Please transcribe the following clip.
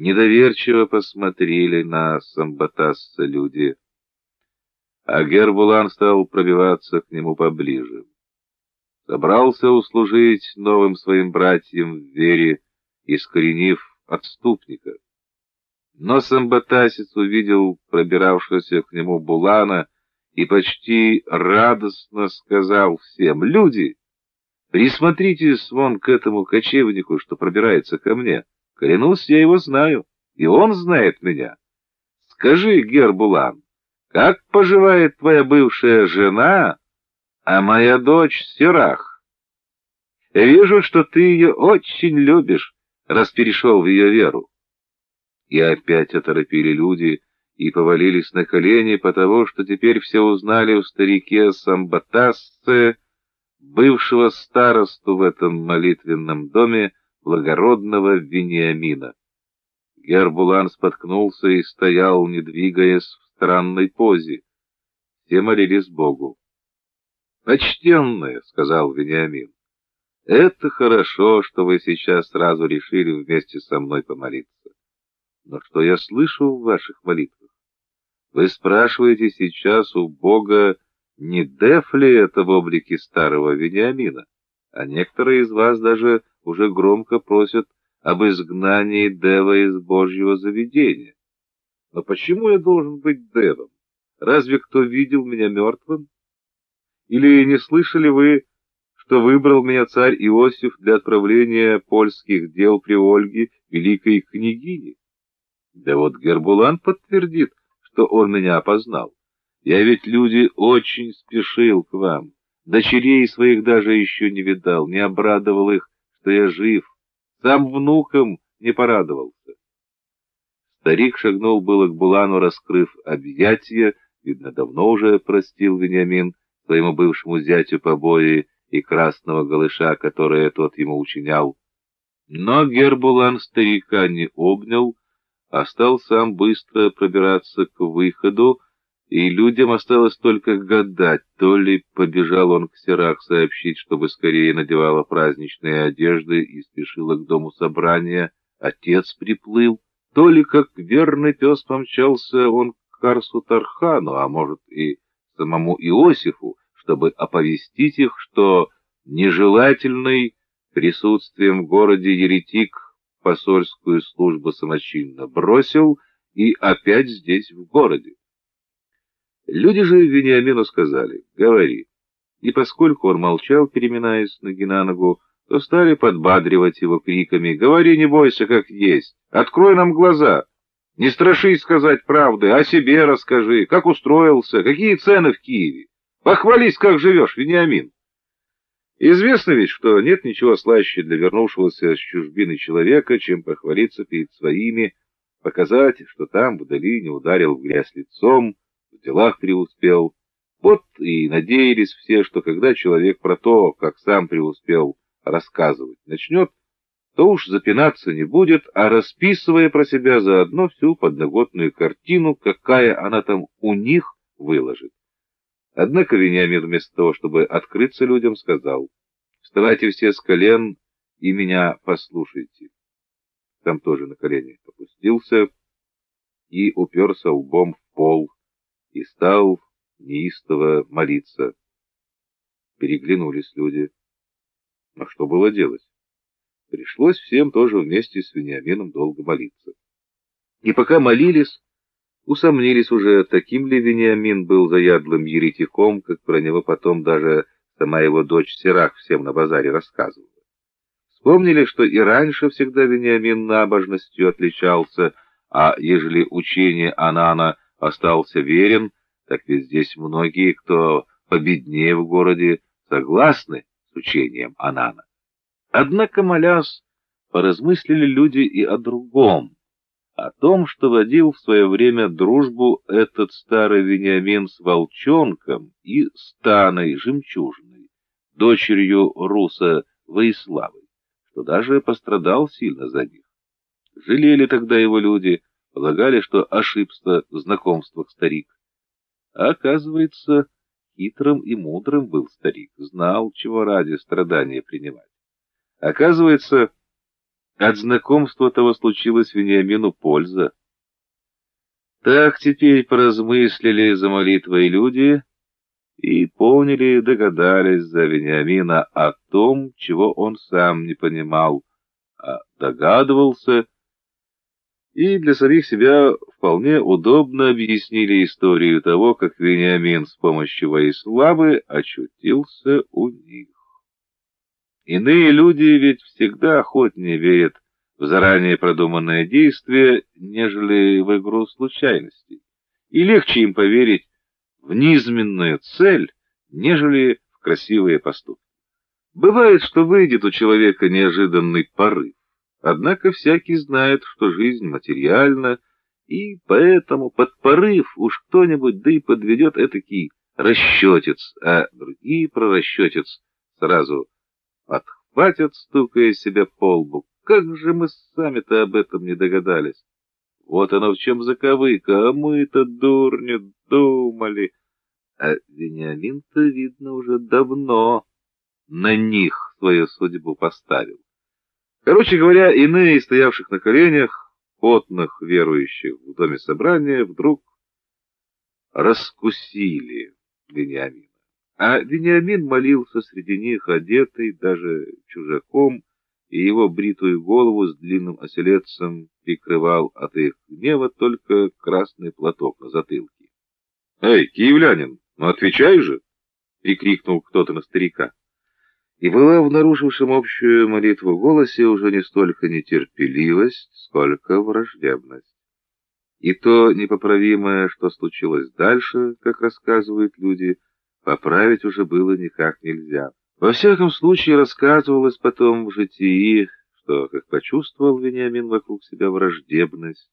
Недоверчиво посмотрели на Самбатасса люди, а Гербулан стал пробиваться к нему поближе. Собрался услужить новым своим братьям в вере, искоренив отступника. Но Самбатасец увидел пробиравшегося к нему Булана и почти радостно сказал всем, «Люди, присмотритесь вон к этому кочевнику, что пробирается ко мне. Клянусь, я его знаю, и он знает меня. Скажи, Гербулан, как поживает твоя бывшая жена, а моя дочь Серах? Вижу, что ты ее очень любишь, раз перешел в ее веру. И опять оторопили люди и повалились на колени, потому что теперь все узнали у старике Самбатасце, бывшего старосту в этом молитвенном доме, благородного Вениамина. Гербулан споткнулся и стоял, не двигаясь в странной позе. Все молились Богу. «Почтенные», — сказал Вениамин, — «это хорошо, что вы сейчас сразу решили вместе со мной помолиться. Но что я слышу в ваших молитвах? Вы спрашиваете сейчас у Бога, не Деф ли это в облике старого Вениамина, а некоторые из вас даже уже громко просят об изгнании Дева из Божьего заведения. Но почему я должен быть Девом? Разве кто видел меня мертвым? Или не слышали вы, что выбрал меня царь Иосиф для отправления польских дел при Ольге, великой княгине? Да вот Гербулан подтвердит, что он меня опознал. Я ведь, люди, очень спешил к вам. Дочерей своих даже еще не видал, не обрадовал их, что я жив. Сам внукам не порадовался. Старик шагнул было к Булану, раскрыв объятия, видно, давно уже простил Вениамин своему бывшему зятю побои и красного голыша, которое тот ему учинял. Но Гербулан старика не обнял, а стал сам быстро пробираться к выходу, и людям осталось только гадать, то ли побежал он к Серах сообщить, чтобы скорее надевала праздничные одежды и спешила к дому собрания, отец приплыл, то ли как верный пес помчался он к Карсу Тархану, а может и самому Иосифу, чтобы оповестить их, что нежелательный присутствием в городе еретик посольскую службу самочинно бросил и опять здесь в городе. Люди же Вениамину сказали «говори». И поскольку он молчал, переминаясь ноги на ногу, то стали подбадривать его криками «Говори, не бойся, как есть! Открой нам глаза! Не страшись сказать правды, о себе расскажи, как устроился, какие цены в Киеве! Похвались, как живешь, Вениамин!» Известно ведь, что нет ничего слаще для вернувшегося с чужбины человека, чем похвалиться перед своими, показать, что там в долине ударил в грязь лицом, делах преуспел. Вот и надеялись все, что когда человек про то, как сам преуспел, рассказывать начнет, то уж запинаться не будет, а расписывая про себя заодно всю подноготную картину, какая она там у них выложит. Однако Вениамин вместо того, чтобы открыться людям, сказал, «Вставайте все с колен и меня послушайте». Там тоже на колени опустился и уперся лбом в пол, и стал неистово молиться. Переглянулись люди. Но что было делать? Пришлось всем тоже вместе с Вениамином долго молиться. И пока молились, усомнились уже, таким ли Вениамин был заядлым еретиком, как про него потом даже сама его дочь Сирах всем на базаре рассказывала. Вспомнили, что и раньше всегда Вениамин набожностью отличался, а ежели учение Анана остался верен, так ведь здесь многие, кто победнее в городе, согласны с учением Анана. Однако, молясь, поразмыслили люди и о другом, о том, что водил в свое время дружбу этот старый Вениамин с волчонком и Станой Жемчужиной, дочерью Руса Воиславы, что даже пострадал сильно за них. Жалели тогда его люди, Полагали, что ошибся в знакомствах старик. А оказывается, хитрым и мудрым был старик, знал, чего ради страдания принимать. Оказывается, От знакомства того случилось Вениамину польза. Так теперь поразмыслили за молитвой люди и поняли, догадались за Вениамина о том, чего он сам не понимал, а догадывался, и для самих себя вполне удобно объяснили историю того, как Вениамин с помощью Воиславы очутился у них. Иные люди ведь всегда охотнее верят в заранее продуманное действие, нежели в игру случайностей. И легче им поверить в низменную цель, нежели в красивые поступки. Бывает, что выйдет у человека неожиданный порыв. Однако всякий знает, что жизнь материальна, и поэтому под порыв уж кто-нибудь да и подведет этакий расчетец, а другие про расчетец сразу отхватят, стукая себя по лбу. Как же мы сами-то об этом не догадались? Вот оно в чем заковыка, а мы-то, дурни, думали. А Вениамин-то, видно, уже давно на них свою судьбу поставил. Короче говоря, иные, стоявших на коленях, потных верующих в доме собрания, вдруг раскусили Вениамина. А Вениамин молился среди них, одетый даже чужаком, и его бритую голову с длинным оселедцем прикрывал от их гнева только красный платок на затылке. «Эй, киевлянин, ну отвечай же!» — прикрикнул кто-то на старика. И была в нарушившем общую молитву голосе уже не столько нетерпеливость, сколько враждебность. И то непоправимое, что случилось дальше, как рассказывают люди, поправить уже было никак нельзя. Во всяком случае, рассказывалось потом в житии, что, как почувствовал Вениамин вокруг себя враждебность,